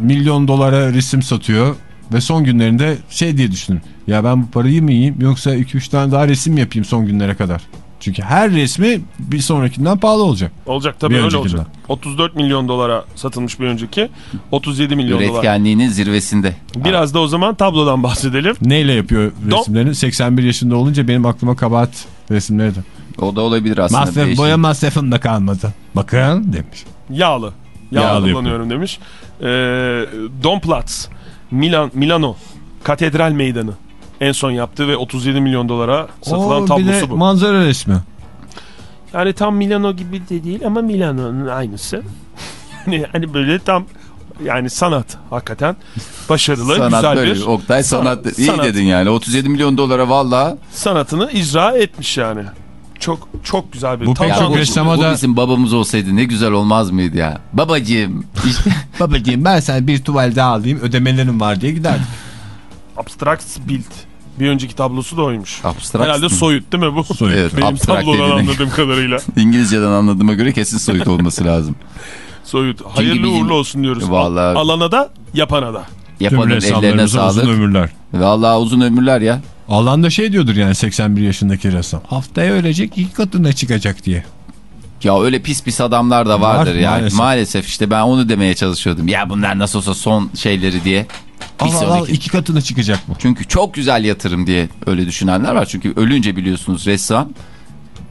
milyon dolara resim satıyor. Ve son günlerinde şey diye düşünün. Ya ben bu parayı mı yiyeyim yoksa 2-3 tane daha resim yapayım son günlere kadar. Çünkü her resmi bir sonrakinden pahalı olacak. Olacak tabii Bir öyle olacak. 34 milyon dolara satılmış bir önceki. 37 milyon dolar. Üretkenliğinin zirvesinde. Biraz da o zaman tablodan bahsedelim. Neyle yapıyor resimlerini? 81 yaşında olunca benim aklıma kabahat resimleri de. O da olabilir aslında. Masraf, boya masrafım da kalmadı. Bakın demiş. Yağlı. Yağlı, Yağlı kullanıyorum demiş. Ee, Domplatz, Milan, Milano Katedral Meydanı en son yaptığı ve 37 milyon dolara satılan Oo, tablosu bu. manzara resmi. Yani tam Milano gibi de değil ama Milano'nun aynısı. hani, hani böyle tam yani sanat hakikaten başarılı, Sanat güzel böyle. bir Oktay sanat, sanat- iyi sanat. dedin yani. 37 milyon dolara valla. sanatını icra etmiş yani. Çok çok güzel bir Bu tam çok bu, bu bizim babamız olsaydı ne güzel olmaz mıydı ya? Babacığım işte Babacığım ben sana bir tuval daha alayım ödemelerim var diye giderdim. Abstract Bild. Bir önceki tablosu da oymuş. abstrakt. Herhalde mı? soyut değil mi bu? Soyut. Evet, Benim tablodan anladığım kadarıyla. İngilizceden anladığıma göre kesin soyut olması lazım. Soyut. Hayırlı bizim- uğurlu olsun diyoruz. Vallahi- Alana da yapana da. Tüm Yapanın ellerine ressamlarımıza uzun sağlık. ömürler. Vallahi uzun ömürler ya. Alan da şey diyordur yani 81 yaşındaki ressam. Haftaya ölecek iki katına çıkacak diye. Ya öyle pis pis adamlar da vardır Var, ya. maalesef. Maalesef. işte ben onu demeye çalışıyordum. Ya bunlar nasıl olsa son şeyleri diye. Bir Al al al sonraki. iki katına çıkacak bu. Çünkü çok güzel yatırım diye öyle düşünenler var. Çünkü ölünce biliyorsunuz ressam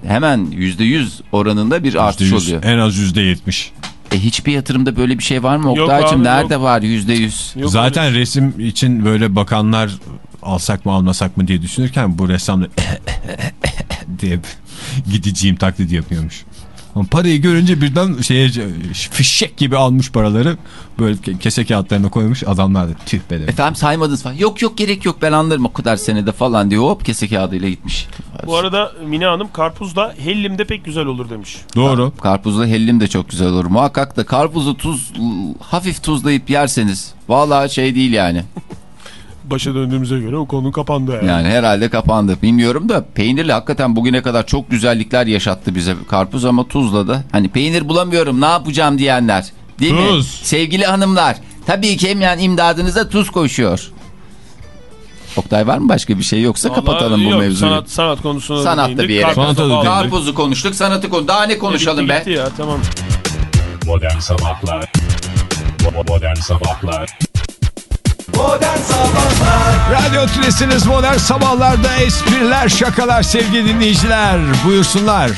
hemen %100 oranında bir artış %100, oluyor. En az %70. E hiçbir yatırımda böyle bir şey var mı Yok Oktay'cığım? Nerede var %100? Yok Zaten resim için böyle bakanlar alsak mı almasak mı diye düşünürken bu ressam da diye gideceğim taklidi yapıyormuş. Ama parayı görünce birden şeye fişek gibi almış paraları böyle ke- kese kağıtlarına koymuş adamlar da tüh be demiş. Efendim saymadınız falan. Yok yok gerek yok ben anlarım o kadar senede falan diyor. Hop kese kağıdıyla gitmiş. Bu arada Mine Hanım karpuzla hellimde pek güzel olur demiş. Doğru. Karpuzlu hellim de çok güzel olur. Muhakkak da karpuzu tuz hafif tuzlayıp yerseniz. Vallahi şey değil yani. Başa döndüğümüze göre o konu kapandı yani. Yani herhalde kapandı. Bilmiyorum da peynirli hakikaten bugüne kadar çok güzellikler yaşattı bize karpuz ama tuzla da. Hani peynir bulamıyorum ne yapacağım diyenler. Değil mi? Tuz. Sevgili hanımlar. Tabii ki hemen imdadınıza tuz koşuyor. Oktay var mı başka bir şey yoksa Vallahi kapatalım bu yok, mevzuyu. Sanat, sanat konusuna da Sanatta bir yere. Sanata. Karpuzu konuştuk, sanatı konu. Daha ne konuşalım Bitti, be? gitti ya tamam. Modern Sabahlar Bo- Modern Sabahlar Radyo Tülesi'niz modern sabahlarda espriler, şakalar sevgili dinleyiciler. Buyursunlar.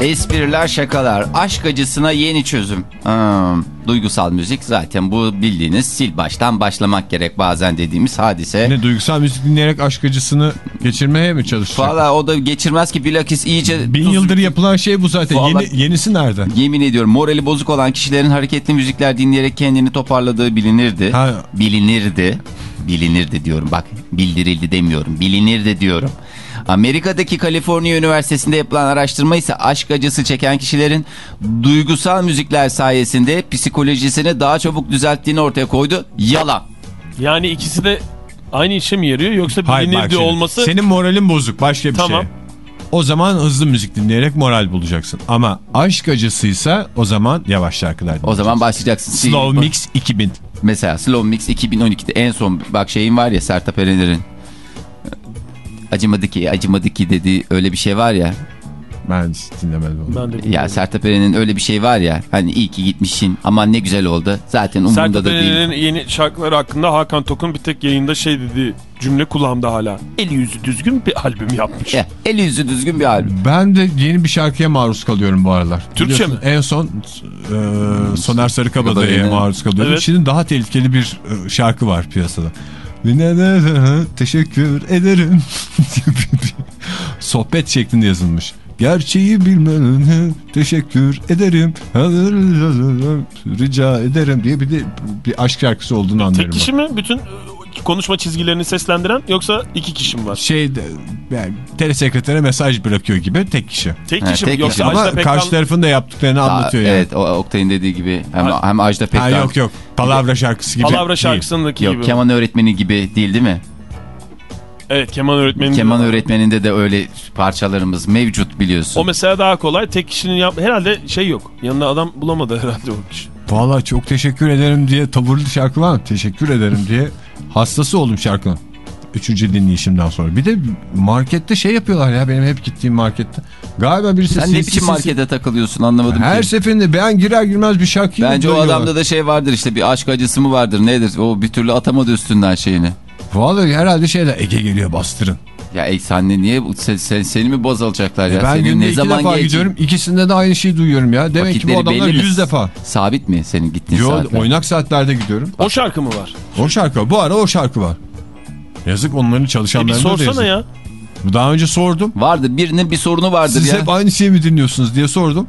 Espriler, şakalar, aşk acısına yeni çözüm. Hmm, duygusal müzik zaten bu bildiğiniz sil baştan başlamak gerek bazen dediğimiz hadise. Ne duygusal müzik dinleyerek aşk acısını geçirmeye mi çalışacak? Valla o da geçirmez ki bilakis iyice... Bin tuz- yıldır yapılan şey bu zaten. Vallahi- Yeni, yenisi nerede? Yemin ediyorum morali bozuk olan kişilerin hareketli müzikler dinleyerek kendini toparladığı bilinirdi. Ha. Bilinirdi. Bilinirdi diyorum bak bildirildi demiyorum. Bilinirdi diyorum. Amerika'daki Kaliforniya Üniversitesi'nde yapılan araştırma ise aşk acısı çeken kişilerin duygusal müzikler sayesinde psikolojisini daha çabuk düzelttiğini ortaya koydu. Yalan. Yani ikisi de aynı işe mi yarıyor yoksa şimdi. olması Senin moralin bozuk başka bir Tamam. şey. O zaman hızlı müzik dinleyerek moral bulacaksın. Ama aşk acısıysa o zaman yavaş şarkılar O zaman başlayacaksın. Slow Mix 2000. Mesela Slow Mix 2012'de en son bak şeyin var ya Sertab Erener'in acımadı ki acımadı ki dediği öyle bir şey var ya. Ben hiç dinlemedim onu. ben de Ya. Sertab Erener'in öyle bir şey var ya. Hani iyi ki gitmişsin aman ne güzel oldu. Zaten umurumda Sertab da değil. Erener'in yeni şarkıları hakkında Hakan Tok'un bir tek yayında şey dediği cümle kulağımda hala. Eli yüzü düzgün bir albüm yapmış. Ya, eli yüzü düzgün bir albüm. Ben de yeni bir şarkıya maruz kalıyorum bu aralar. Türkçe Biliyorsun, mi? En son e, Soner Sarıkabadayı'ya maruz kalıyorum. Evet. Şimdi daha tehlikeli bir e, şarkı var piyasada. Teşekkür ederim. Sohbet şeklinde yazılmış. Gerçeği bilmene teşekkür ederim. Rica ederim diye bir de bir aşk şarkısı olduğunu anlıyorum. Tek kişi mi bütün konuşma çizgilerini seslendiren yoksa iki kişi mi var? Şey de, yani telesekretere mesaj bırakıyor gibi tek kişi. Tek Ha, kişi mi tek yoksa kişi. Ama Pekkan karşı tarafın da yaptıklarını Aa, anlatıyor yani. Evet o Oktay'ın dediği gibi hem, Ha- hem Ajda Ha, Pekkan. yok yok. Palavra şarkısı gibi. Palavra değil. şarkısındaki Yok gibi. keman öğretmeni gibi değil değil mi? Evet keman öğretmeni. Keman gibi. öğretmeninde de öyle parçalarımız mevcut biliyorsun. O mesela daha kolay. Tek kişinin yap herhalde şey yok. Yanına adam bulamadı herhalde o kişi. Vallahi çok teşekkür ederim diye tavırlı şarkı var mı? Teşekkür ederim diye hastası oldum şarkının. Üçüncü dinleyişimden sonra. Bir de markette şey yapıyorlar ya benim hep gittiğim markette. Galiba birisi Sen ne biçim markete takılıyorsun anlamadım Her ki. seferinde ben girer girmez bir şarkı Bence o adamda da şey vardır işte bir aşk acısı mı vardır nedir? O bir türlü atamadı üstünden şeyini. Vallahi herhalde şeyler Ege geliyor bastırın. Ya ey sen ne niye sen, sen- seni mi boz alacaklar ya? E ben Senin günde ne iki zaman defa gelecek- gidiyorum. İkisinde de aynı şeyi duyuyorum ya. Demek ki bu adamlar yüz defa. Sabit mi senin gittiğin Yo, saatler? oynak saatlerde gidiyorum. O şarkı mı var? O şarkı. Bu ara o şarkı var. Yazık onların E bir çalışanlarına da sorsana ya. Daha önce sordum. Vardır birinin bir sorunu vardır Siz ya. hep aynı şeyi mi dinliyorsunuz diye sordum.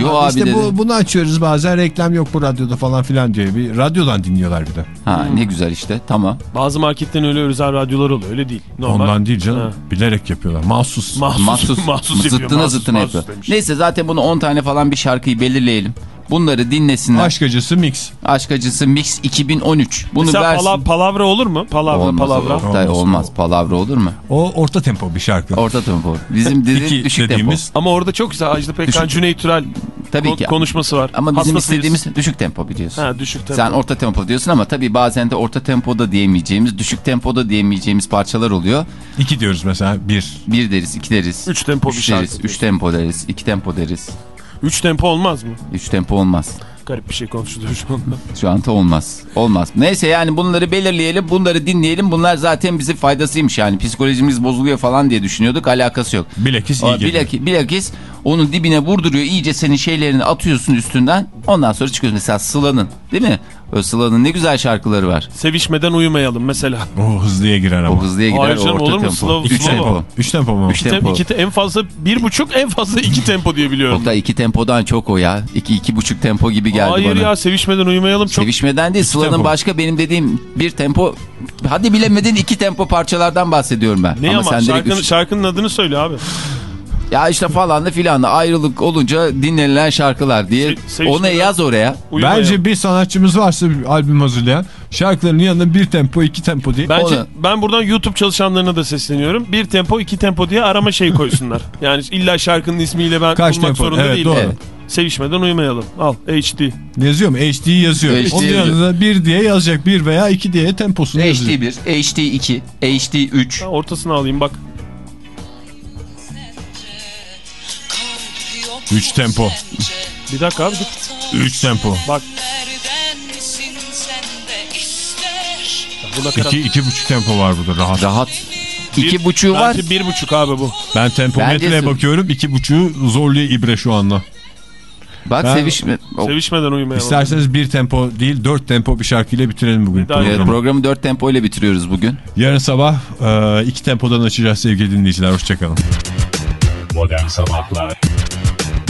Yo da abi işte dedi. bu, bunu açıyoruz bazen reklam yok bu radyoda falan filan diye. Bir radyodan dinliyorlar bir de. Ha ne güzel işte tamam. Bazı marketten öyle özel radyolar oluyor. Öyle değil. Normal. Ondan değil canım. Ha. Bilerek yapıyorlar. Mahsus. Mahsus, Mahsus, mahsus yapıyor. zıttına mahsus, zıttına mahsus yapıyor. demiş. Neyse zaten bunu 10 tane falan bir şarkıyı belirleyelim. Bunları dinlesinler. Aşk, Aşk acısı mix. acısı mix 2013. Bunu Mesela versin. pala- palavra olur mu? Palavra, olmaz, palavra. Oktay, Olmaz. olmaz. Palavra olur mu? O orta tempo bir şarkı. Orta tempo. Bizim dediğimiz düşük dediğimiz. Ama orada çok güzel Ajda Pekkan, Düşük. Cüneyt Türel Tabii ki. konuşması var. Ama bizim Hastasıyız. istediğimiz düşük tempo biliyorsun. Ha düşük tempo. Sen orta tempo diyorsun ama tabii bazen de orta tempoda diyemeyeceğimiz, düşük tempoda diyemeyeceğimiz parçalar oluyor. İki diyoruz mesela. Bir. Bir deriz, iki deriz. Üç tempo bir üç şarkı deriz, üç tempo deriz, iki tempo deriz. Üç tempo olmaz mı? Üç tempo olmaz. Garip bir şey konuşuluyor şu anda. Şu anda olmaz. Olmaz. Neyse yani bunları belirleyelim, bunları dinleyelim. Bunlar zaten bize faydasıymış yani. Psikolojimiz bozuluyor falan diye düşünüyorduk. Alakası yok. Bilakis iyi O, geliyor. bilakis, onun dibine vurduruyor. İyice senin şeylerini atıyorsun üstünden. Ondan sonra çıkıyorsun. Mesela Sıla'nın değil mi? O Sıla'nın ne güzel şarkıları var. Sevişmeden uyumayalım mesela. O hızlıya girer ama. O hızlıya gider, Hayır canım, orta olur mu? tempo. Slow- Üç slow. tempo. Üç tempo mu? Üç Tem, tempo. iki te- en fazla bir buçuk en fazla iki tempo diye biliyorum. Oktay iki tempodan çok o ya. İki, iki buçuk tempo gibi geldi Hayır bana. ya sevişmeden uyumayalım çok. Sevişmeden değil Sıla'nın başka benim dediğim bir tempo. Hadi bilemedin iki tempo parçalardan bahsediyorum ben. Ne ama, sen direkt şarkının, üç- şarkının adını söyle abi. Ya işte falan da filan da ayrılık olunca dinlenilen şarkılar diye. Se- Ona yaz oraya. Uyumayalım. Bence bir sanatçımız varsa bir albüm hazırlayan şarkıların yanında bir tempo iki tempo diye. Bence Ona- ben buradan YouTube çalışanlarına da sesleniyorum. Bir tempo iki tempo diye arama şeyi koysunlar. yani illa şarkının ismiyle ben Kaç bulmak tempo? zorunda Evet, değilim. doğru. Evet. Sevişmeden uyumayalım. Al HD. Yazıyor mu? HD yazıyor. HD Onun yazıyor. yanında 1 diye yazacak. 1 veya 2 diye temposunu yazacak. HD1, HD2, HD3. Ha, ortasını alayım bak. 3 tempo. Bir dakika abi dur. 3 tempo. Bak Neredensin sen de ister bu nakarat. 2 2 buçuk tempo var burada rahat. Rahat. İki buçuğu var. Bence bir buçuk abi bu. Ben tempometreye Bence- bakıyorum. 2 buçuğu zorluyor ibre şu anda. Bak Ben- sevişme. O- Sevişmeden uyumayalım. İsterseniz bir tempo değil 4 tempo bir şarkıyla bitirelim bugün. Evet, programı. programı dört tempo ile bitiriyoruz bugün. Yarın sabah 2 tempodan açacağız sevgili dinleyiciler. Hoşçakalın. Modern Sabahlar